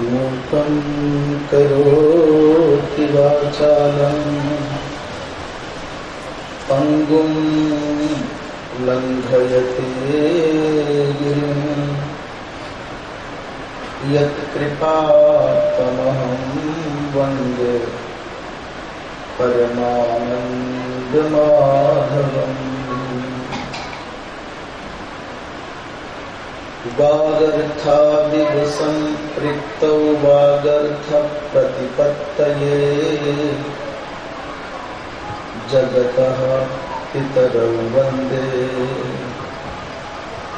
मूकं करोति वाचालम्। पङ्गुं लङ्घयते गिरिम्। यत्कृपातमहं वंदे परमानन्दमाधवम्। वागर्थादिवसम्पृक्तौ वागर्थप्रतिपत्तये जगतः पितरौ वंदे।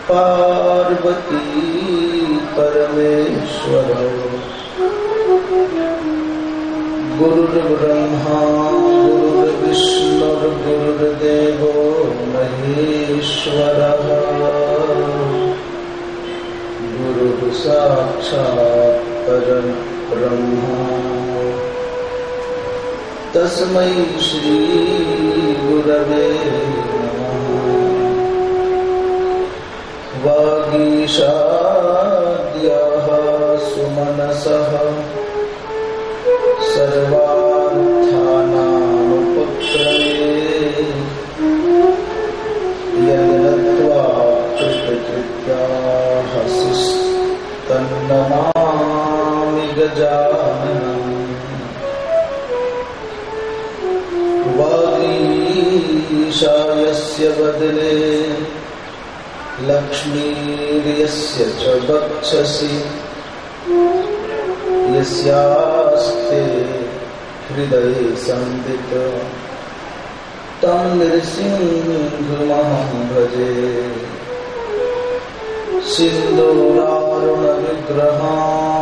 पार्वती परमेश्वरौ। गुरुर्ब्रह्मा गुरुर्विष्णुर्गुरुर्देवो महेश्वरः। गुरुः साक्षात् परं ब्रह्मा। तस्मै श्रीगुरवे वागीशाद्याः सुमनसः। सर्वार्थानामुपक्रमे। गजाननम् बदले लक्ष्मीर्यस्य च वक्षसि। यस्यास्ते हृदये संवित तं नृसिंहमहं भजे सिन्दूरारुणविग्रहां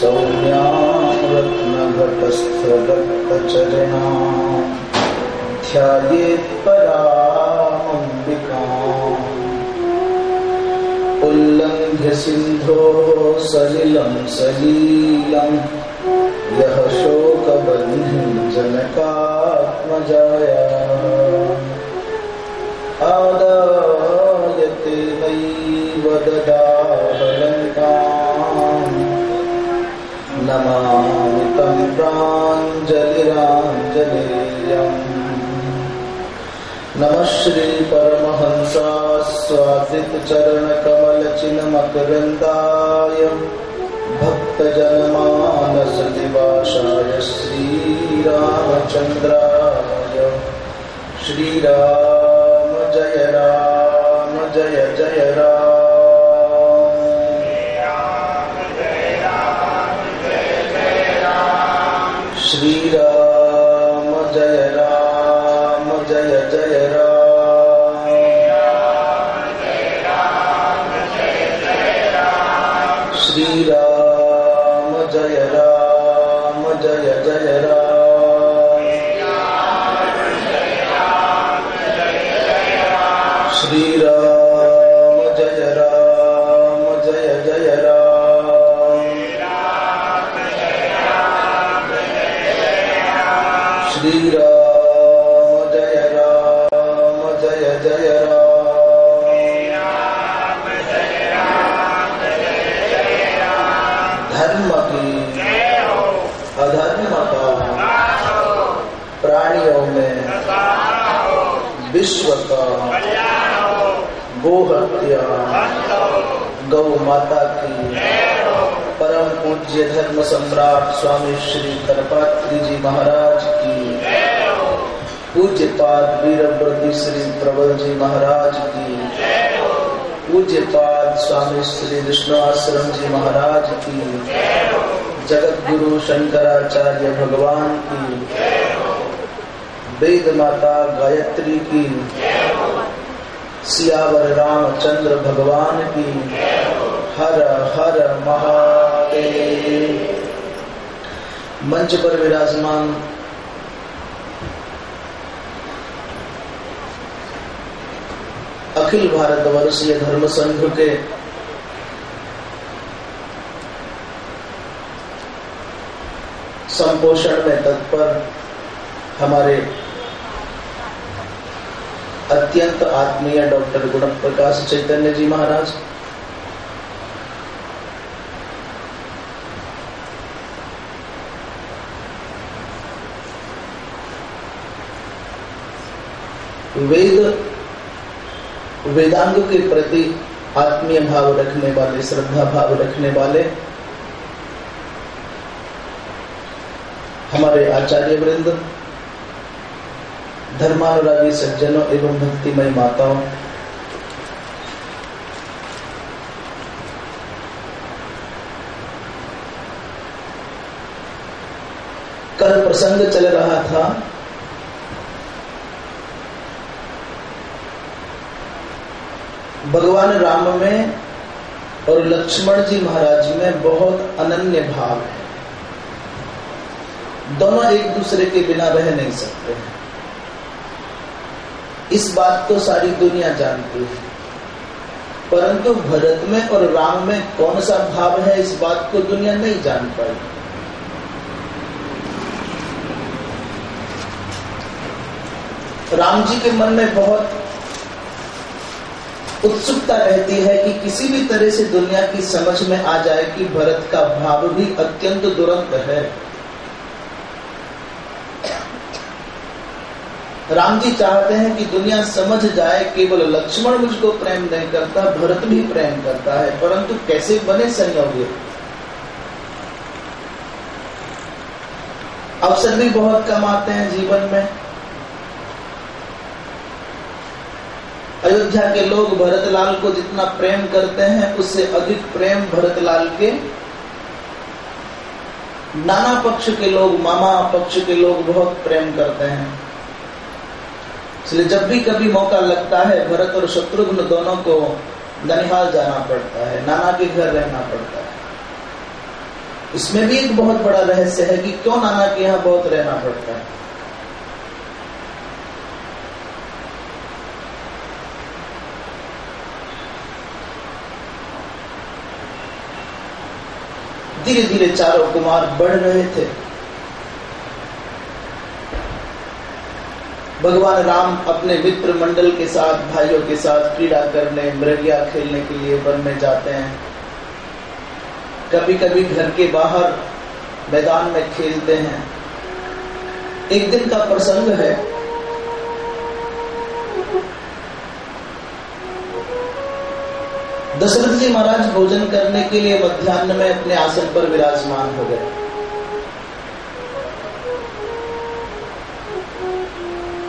सौम्यां रत्नघटस्थरक्तचरणां ध्यायेत्परामम्बिकाम् उल्लङ्घ्य सिन्धोः सलिलं सलीलं। यः शोकबह्निं जनकात्मजाया आदायते नैव ददाहलङ्काम् नमामि तं प्राञ्जलिराञ्जलेयम् नमः श्रीपरमहंसास्वादितचरणकमलचिन्मकरन्दाय भक्तजनमानसनिवासाय श्रीरामचन्द्राय। श्रीराम जय राम जय जय राम। श्रीराम वीरव्रती श्री प्रबल जी महाराज की। पूज्य पाद स्वामी श्री विष्णु आश्रम जी महाराज की। जगत गुरु शंकराचार्य भगवान की। वेद माता गायत्री की। सियावर रामचंद्र भगवान की। हर हर महादेव। मंच पर विराजमान अखिल भारत वर्षीय धर्म संघ के संपोषण में तत्पर हमारे अत्यंत आत्मीय डॉक्टर गुण प्रकाश चैतन्य जी महाराज। वेद वेदांग के प्रति आत्मीय भाव रखने वाले, श्रद्धा भाव रखने वाले, हमारे आचार्य वृंद, धर्मानुरागी सज्जनों एवं भक्तिमय माताओं, कल प्रसंग चल रहा था। भगवान राम में और लक्ष्मण जी महाराज में बहुत अनन्य भाव है। दोनों एक दूसरे के बिना रह नहीं सकते इस बात को सारी दुनिया जानती है। परंतु भरत में और राम में कौन सा भाव है, इस बात को दुनिया नहीं जान पाई। राम जी के मन में बहुत उत्सुकता रहती है कि किसी भी तरह से दुनिया की समझ में आ जाए कि भरत का भाव भी अत्यंत दुरंत है। राम जी चाहते हैं कि दुनिया समझ जाए, केवल लक्ष्मण मुझको प्रेम नहीं करता, भरत भी प्रेम करता है, परंतु कैसे बने संयोगी अवसर भी बहुत कम आते हैं जीवन में। अयोध्या के लोग भरतलाल को जितना प्रेम करते हैं, उससे अधिक प्रेम भरतलाल के नाना पक्ष के लोग, मामा पक्ष के लोग बहुत प्रेम करते हैं। इसलिए जब भी कभी मौका लगता है, भरत और शत्रुघ्न दोनों को ननिहाल जाना पड़ता है, नाना के घर रहना पड़ता है। इसमें भी एक बहुत बड़ा रहस्य है कि क्यों नाना के यहाँ बहुत रहना पड़ता है। धीरे धीरे चारों कुमार बढ़ रहे थे। भगवान राम अपने मित्र मंडल के साथ, भाइयों के साथ क्रीड़ा करने मृगिया खेलने के लिए वन में जाते हैं। कभी कभी घर के बाहर मैदान में खेलते हैं। एक दिन का प्रसंग है। दशरथ जी महाराज भोजन करने के लिए मध्यान्ह में अपने आसन पर विराजमान हो गए।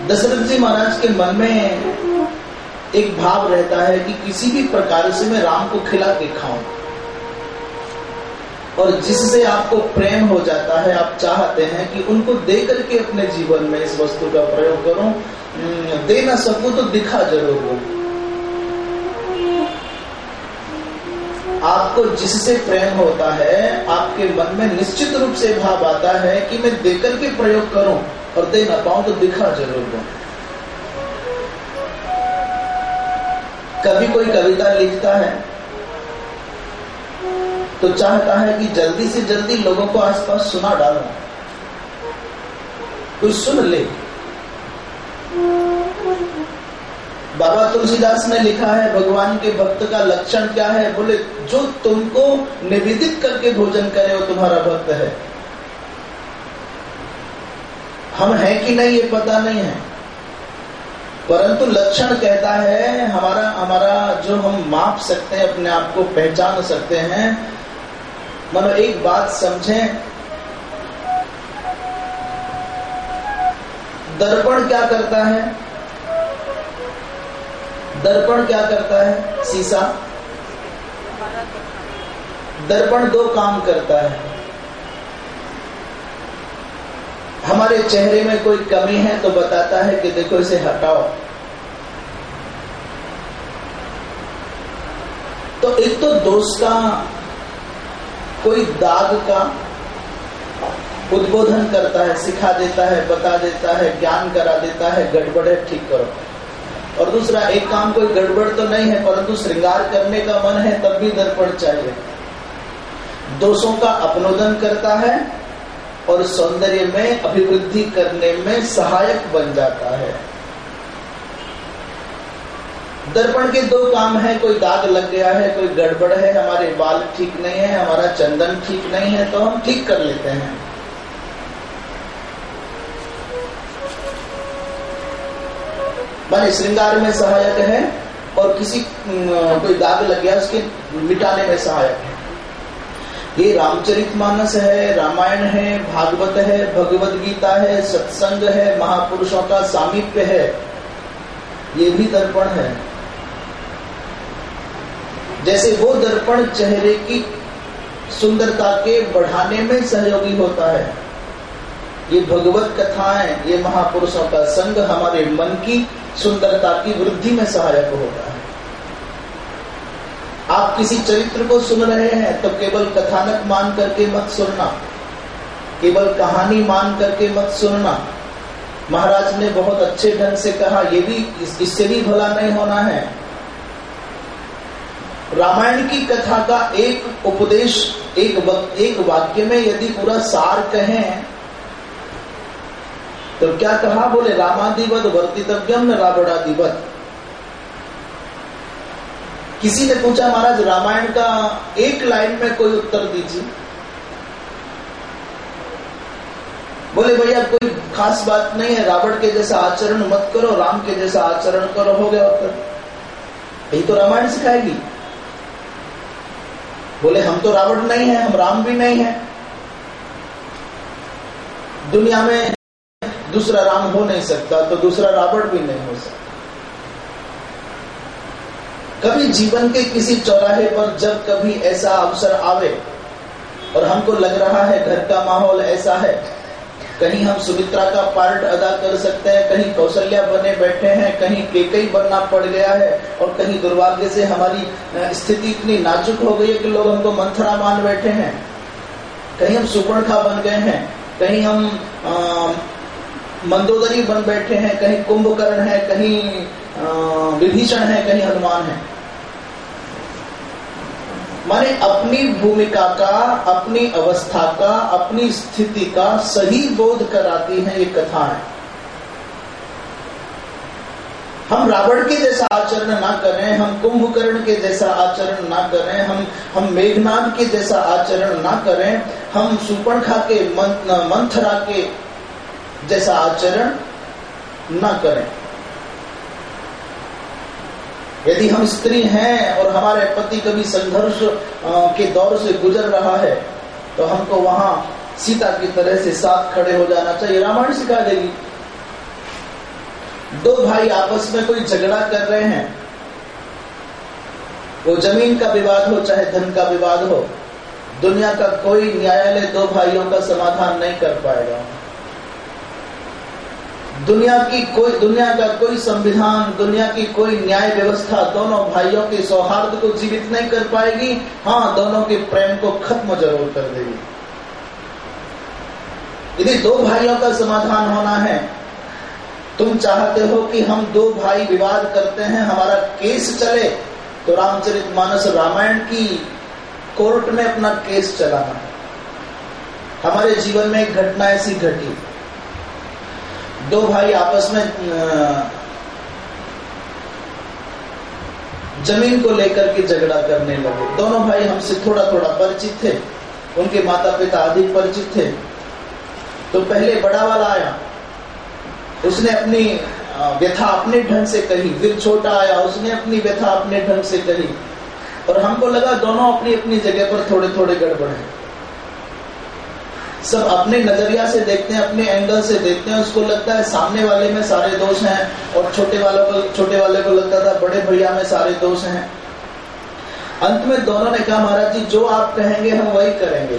दशरथ जी महाराज के मन में एक भाव रहता है कि किसी भी प्रकार से मैं राम को खिला के खाऊं। और जिससे आपको प्रेम हो जाता है, आप चाहते हैं कि उनको दे करके अपने जीवन में इस वस्तु का प्रयोग करूँ दे ना सकूँ तो दिखा ज़रूर हो आपको जिससे प्रेम होता है, आपके मन में निश्चित रूप से भाव आता है कि मैं देकर के प्रयोग करूँ और दे ना पाऊँ तो दिखा ज़रूर दो। कभी कोई कविता लिखता है तो चाहता है कि जल्दी से जल्दी लोगों को आसपास सुना डालू। कोई सुन ले। बाबा तुलसीदास ने लिखा है, भगवान के भक्त का लक्षण क्या है? बोले, जो तुमको निवेदित करके भोजन करे, वो तुम्हारा भक्त है। हम हैं कि नहीं, ये पता नहीं है। परंतु लक्षण कहता है, हमारा हमारा जो हम माप सकते हैं, अपने आप को पहचान सकते हैं, मानो एक बात समझें। दर्पण क्या करता है? दर्पण क्या करता है? शीशा दर्पण दो काम करता है। हमारे चेहरे में कोई कमी है तो बताता है कि देखो इसे हटाओ। तो एक तो दोष का, कोई दाग का उद्बोधन करता है, सिखा देता है, बता देता है, ज्ञान करा देता है, गड़बड़ है ठीक करो। और दूसरा, एक काम कोई गड़बड़ तो नहीं है, परंतु श्रृंगार करने का मन है, तब भी दर्पण चाहिए। दोषों का अपनोदन करता है और सौंदर्य में, अभिवृद्धि करने में सहायक बन जाता है। दर्पण के दो काम है, कोई दाग लग गया है, कोई गड़बड़ है, हमारे बाल ठीक नहीं है, हमारा चंदन ठीक नहीं है तो हम ठीक कर लेते हैं। माने श्रृंगार में सहायक है और किसी कोई दाग लग गया, उसके मिटाने में सहायक है। ये रामचरित मानस है, रामायण है, भागवत है, भगवत गीता है, सत्संग है, महापुरुषों का सामीप्य है। ये भी दर्पण है। जैसे वो दर्पण चेहरे की सुंदरता के बढ़ाने में सहयोगी होता है। ये भगवत कथाएँ, ये महापुरुषों का संग हमारे मन की सुंदरता की वृद्धि में सहायक होता है। आप किसी चरित्र को सुन रहे हैं तो केवल कथानक मान करके मत सुनना। केवल कहानी मान करके मत सुनना। महाराज ने बहुत अच्छे ढंग से कहा, ये भी इससे भी भला नहीं होना है। रामायण की कथा का एक उपदेश, एक एक वाक्य में यदि पूरा सार कहें तो क्या कहा बोले, रामादिवत वर्तितव्यम रावणादिवत? किसी ने पूछा, महाराज, रामायण का एक लाइन में कोई उत्तर दीजिए? बोले, भैया, कोई खास बात नहीं है, रावण के जैसा आचरण मत करो, राम के जैसा आचरण करो, हो गया उत्तर। यही तो रामायण सिखाएगी। बोले, हम तो रावण नहीं है, हम राम भी नहीं है। दुनिया में दूसरा राम हो नहीं सकता तो दूसरा रावण भी नहीं हो सकता। कभी जीवन के किसी चौराहे पर जब कभी ऐसा अवसर आवे और हमको लग रहा है घर का माहौल ऐसा है, कहीं हम सुमित्रा का पार्ट अदा कर सकते हैं, कहीं कौशल्या बने बैठे हैं, कहीं केकई बनना पड़ गया है और कहीं दुर्भाग्य से हमारी स्थिति इतनी नाजुक हो गई है कि लोग हमको मंथरा मान बैठे हैं। कहीं हम सुपर्णखा बन गए हैं, कहीं हम मंदोदरी बन बैठे हैं, कहीं कुंभकर्ण है, कहीं विभीषण है, कहीं हनुमान है। माने अपनी भूमिका का, अपनी अवस्था का, अपनी स्थिति का सही बोध कराती है ये कथाएँ हम रावण के जैसा आचरण ना करें हम कुंभकर्ण के जैसा आचरण ना करें हम हम मेघनाथ के जैसा आचरण ना करें हम सुपर्णखा के मंथरा के जैसा आचरण न करें। यदि हम स्त्री हैं और हमारे पति कभी संघर्ष के दौर से गुजर रहा है तो हमको वहाँ सीता की तरह से साथ खड़े हो जाना चाहिए। रामायण सिखा देगी। दो भाई आपस में कोई झगड़ा कर रहे हैं, वो ज़मीन का विवाद हो, चाहे धन का विवाद हो, दुनिया का कोई न्यायालय दो भाइयों का समाधान नहीं कर पाएगा। दुनिया की कोई दुनिया का कोई संविधान, दुनिया की कोई न्याय व्यवस्था दोनों भाइयों के सौहार्द को जीवित नहीं कर पाएगी हाँ दोनों के प्रेम को खत्म ज़रूर कर देगी। यदि दो भाइयों का समाधान होना है, तुम चाहते हो कि हम दो भाई विवाद करते हैं, हमारा केस चले तो रामचरित मानस रामायण की कोर्ट में अपना केस चलाना हमारे जीवन में एक घटना ऐसी घटी। दो भाई आपस में ज़मीन को लेकर के झगड़ा करने लगे। दोनों भाई हमसे थोड़ा थोड़ा परिचित थे। उनके माता पिता अधिक परिचित थे। तो पहले बड़ा वाला आया। उसने अपनी व्यथा अपने ढंग से कही। फिर छोटा आया। उसने अपनी व्यथा अपने ढंग से कही। और हमको लगा दोनों अपनी अपनी जगह पर थोड़े थोड़े गड़बड़ है। सब अपने नज़रिया से देखते हैं, अपने एंगल से देखते हैं, उसको लगता है सामने वाले में सारे दोष हैं और छोटे वालों को, छोटे वाले को लगता था बड़े भैया में सारे दोष हैं। अंत में दोनों ने कहा, महाराज जी, जो आप कहेंगे, हम वही करेंगे।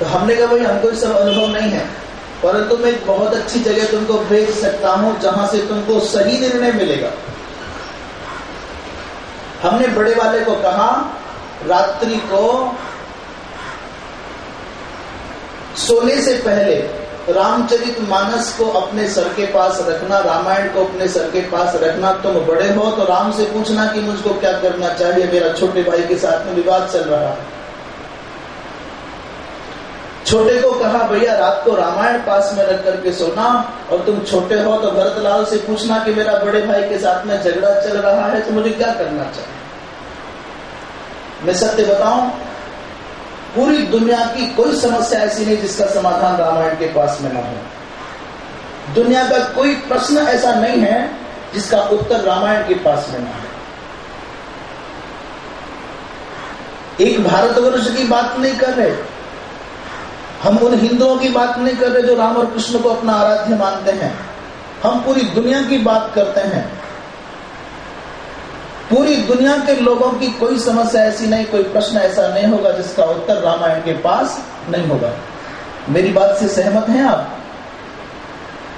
तो हमने कहा, भाई, हमको सब अनुभव नहीं है। परंतु मैं एक बहुत अच्छी जगह तुमको भेज सकता हूँ, जहाँ से तुमको सही निर्णय मिलेगा। हमने बड़े वाले को कहा, रात्रि को सोने से पहले रामचरित मानस को अपने सर के पास रखना, रामायण को अपने सर के पास रखना, तुम बड़े हो तो राम से पूछना कि मुझको क्या करना चाहिए? मेरा छोटे भाई के साथ में विवाद चल रहा है। छोटे को कहा, भैया, रात को रामायण पास में रख करके सोना और तुम छोटे हो तो भरतलाल से पूछना कि मेरा बड़े भाई के साथ में झगड़ा चल रहा है तो मुझे क्या करना चाहिए? मैं सत्य बताऊँ पूरी दुनिया की कोई समस्या ऐसी नहीं जिसका समाधान रामायण के पास में न हो। दुनिया का कोई प्रश्न ऐसा नहीं है जिसका उत्तर रामायण के पास में न हो। एक भारतवर्ष की बात नहीं कर रहे। हम उन हिंदुओं की बात नहीं कर रहे जो राम और कृष्ण को अपना आराध्य मानते हैं। हम पूरी दुनिया की बात करते हैं। पूरी दुनिया के लोगों की कोई समस्या ऐसी नहीं, कोई प्रश्न ऐसा नहीं होगा जिसका उत्तर रामायण के पास नहीं होगा। मेरी बात से सहमत हैं आप?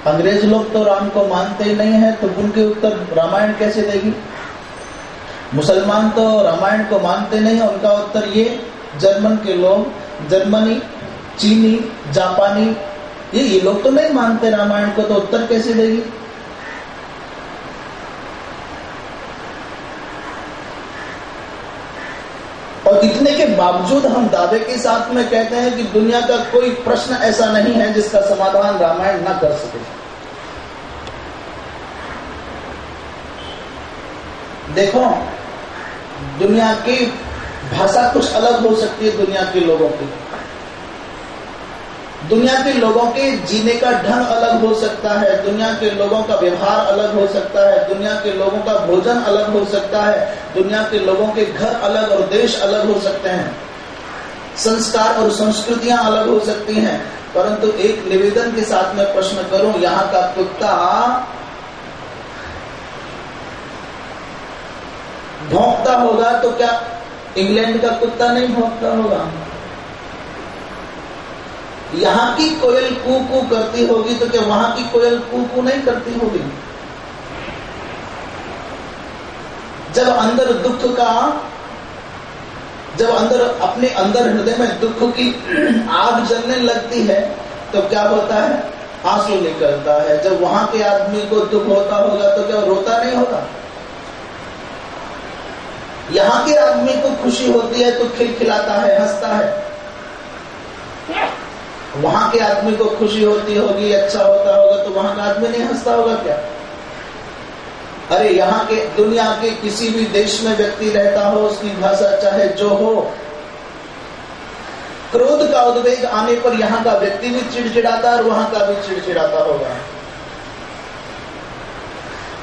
अंग्रेज़ लोग तो राम को मानते ही नहीं है तो उनके उत्तर रामायण कैसे देगी? मुसलमान तो रामायण को मानते नहीं है, उनका उत्तर ये, जर्मन के लोग, जर्मनी, चीनी, जापानी, ये ये लोग तो नहीं मानते रामायण को तो उत्तर कैसे देगी और इतने के बावजूद हम दावे के साथ में कहते हैं कि दुनिया का कोई प्रश्न ऐसा नहीं है जिसका समाधान रामायण न कर सके। देखो, दुनिया की भाषा कुछ अलग हो सकती है दुनिया के लोगों की। दुनिया के लोगों के जीने का ढंग अलग हो सकता है, दुनिया के लोगों का व्यवहार अलग हो सकता है, दुनिया के लोगों का भोजन अलग हो सकता है, दुनिया के लोगों के घर अलग और देश अलग हो सकते हैं। संस्कार और संस्कृतियाँ अलग हो सकती हैं, परंतु एक निवेदन के साथ मैं प्रश्न करूँ, यहाँ का कुत्ता भौंकता होगा तो क्या इंग्लैंड का कुत्ता नहीं भौंकता होगा? यहाँ की कोयल कू कू करती होगी तो क्या वहाँ की कोयल कू कू नहीं करती होगी? जब अंदर दुख का, जब अंदर, अपने अंदर हृदय में दुख की आग जलने लगती है तो क्या होता है? आँसू निकलता है। जब वहाँ के आदमी को दुख होता होगा तो क्या रोता नहीं होगा? यहाँ के आदमी को खुशी होती है तो खिलखिलाता है, हंसता है। वहाँ के आदमी को खुशी होती होगी अच्छा होता होगा तो वहाँ का आदमी नहीं हंसता होगा क्या? अरे, यहाँ के दुनिया के किसी भी देश में व्यक्ति रहता हो, उसकी भाषा चाहे जो हो, क्रोध का उद्वेग आने पर यहाँ का व्यक्ति भी चिड़चिड़ाता और वहाँ का भी चिड़चिड़ाता होगा।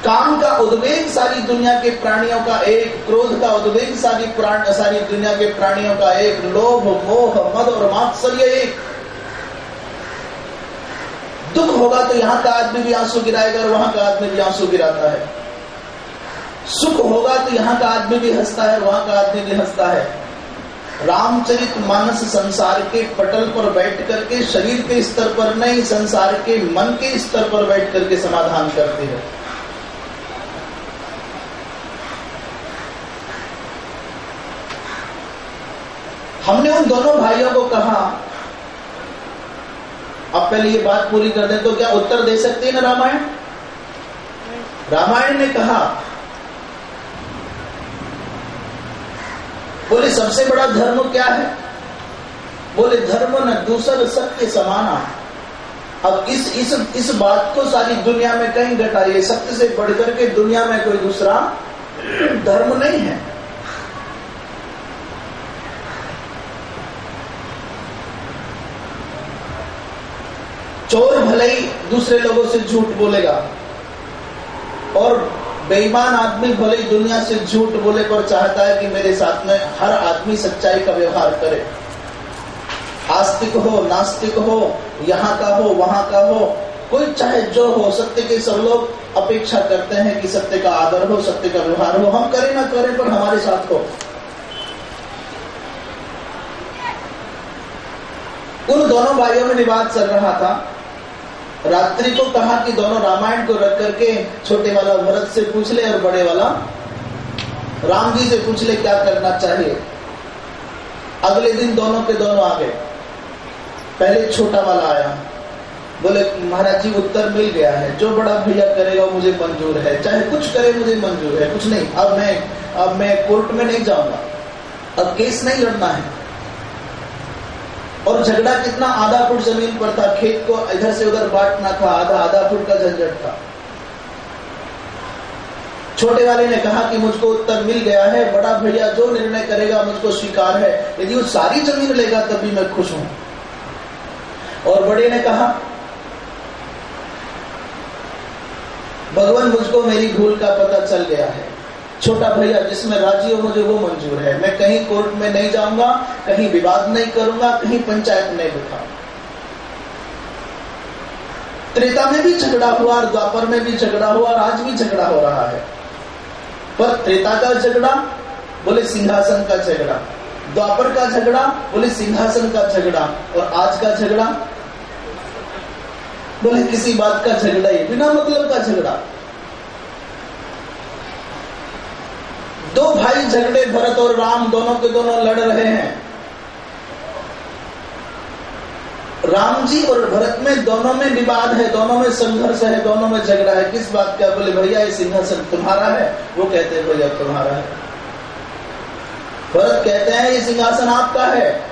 काम का उद्वेग सारी दुनिया के प्राणियों का एक, क्रोध का उद्वेग सारी प्राण, सारी दुनिया के प्राणियों का एक, लोभ, मोह, मद और मात्सर्य एक। दुख होगा तो यहाँ का आदमी भी आँसू गिराएगा और वहाँ का आदमी भी आँसू गिराता है। सुख होगा तो यहाँ का आदमी भी हंसता है, वहाँ का आदमी भी हंसता है। रामचरित मानस संसार के पटल पर बैठ करके शरीर के स्तर पर नहीं, संसार के मन के स्तर पर बैठ करके समाधान करते हैं। हमने उन दोनों भाइयों को कहा अब पहले ये बात पूरी कर दें तो क्या उत्तर दे सकते हैं ना रामायण? रामायण ने कहा, बोले, सबसे बड़ा धर्म क्या है? बोले, धर्म न दूसर सत्य समाना अब इस इस इस बात को सारी दुनिया में कहीं घटाइए सत्य से बढ़कर के दुनिया में कोई दूसरा धर्म नहीं है। चोर भले ही दूसरे लोगों से झूठ बोलेगा। और बेईमान आदमी भले ही दुनिया से झूठ बोले पर चाहता है कि मेरे साथ में हर आदमी सच्चाई का व्यवहार करे। आस्तिक हो, नास्तिक हो, यहाँ का हो, वहाँ का हो, कोई चाहे जो हो, सत्य के सब लोग अपेक्षा करते हैं कि सत्य का आदर हो, सत्य का व्यवहार हो। हम करें ना करें पर हमारे साथ हो। उन दोनों भाइयों में विवाद चल रहा था। रात्रि को कहा कि दोनों रामायण को रख करके छोटे वाला भरत से पूछ ले और बड़े वाला राम जी से पूछ ले क्या करना चाहिए। अगले दिन दोनों के दोनों आ गए। पहले छोटा वाला आया। बोले, महाराज जी, उत्तर मिल गया है। जो बड़ा भैया करेगा मुझे मंजूर है। चाहे कुछ करे मुझे मंजूर है, कुछ नहीं। अब मैं अब मैं कोर्ट में नहीं जाऊँगा। अब केस नहीं लड़ना है। और झगड़ा कितना आधा फुट ज़मीन पर था, खेत को इधर से उधर बांटना था, आधा आधा फुट का झंझट था। छोटे वाले ने कहा कि मुझको उत्तर मिल गया है, बड़ा भैया जो निर्णय करेगा मुझको स्वीकार है, यदि वो सारी ज़मीन लेगा तभी मैं खुश हूँ। और बड़े ने कहा, भगवान, मुझको मेरी भूल का पता चल गया है। छोटा भैया, जिसमें राज़ी हो, मुझे वो मंजूर है। मैं कहीं कोर्ट में नहीं जाऊँगा, कहीं विवाद नहीं करूँगा, कहीं पंचायत नहीं बिठाऊँगा त्रेता में भी झगड़ा हुआ, और द्वापर में भी झगड़ा हुआ, और आज भी झगड़ा हो रहा है। पर त्रेता का झगड़ा, बोले सिंहासन का झगड़ा। द्वापर का झगड़ा, बोले सिंहासन का झगड़ा। और आज का झगड़ा, बोले किसी बात का झगड़ा ही, बिना मतलब का झगड़ा। दो भाई झगड़े भरत और राम दोनों के दोनों लड़ रहे हैं। राम जी और भरत में दोनों में विवाद है, दोनों में संघर्ष है, दोनों में झगड़ा है। किस बात का? बोले, भैया, ये सिंहासन तुम्हारा है। वो कहते हैं, भैया, तुम्हारा है। भरत कहते हैं, ये सिंहासन आपका है।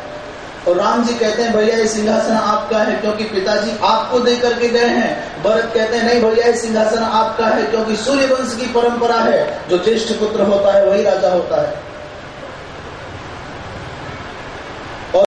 और राम जी कहते हैं, भैया, ये सिंहासन आपका है क्योंकि पिताजी आपको दे करके गए हैं। भरत कहते हैं, नहीं भैया, ये सिंहासन आपका है क्योंकि सूर्य वंश की परंपरा है। जो ज्येष्ठ पुत्र होता है, वही राजा होता है।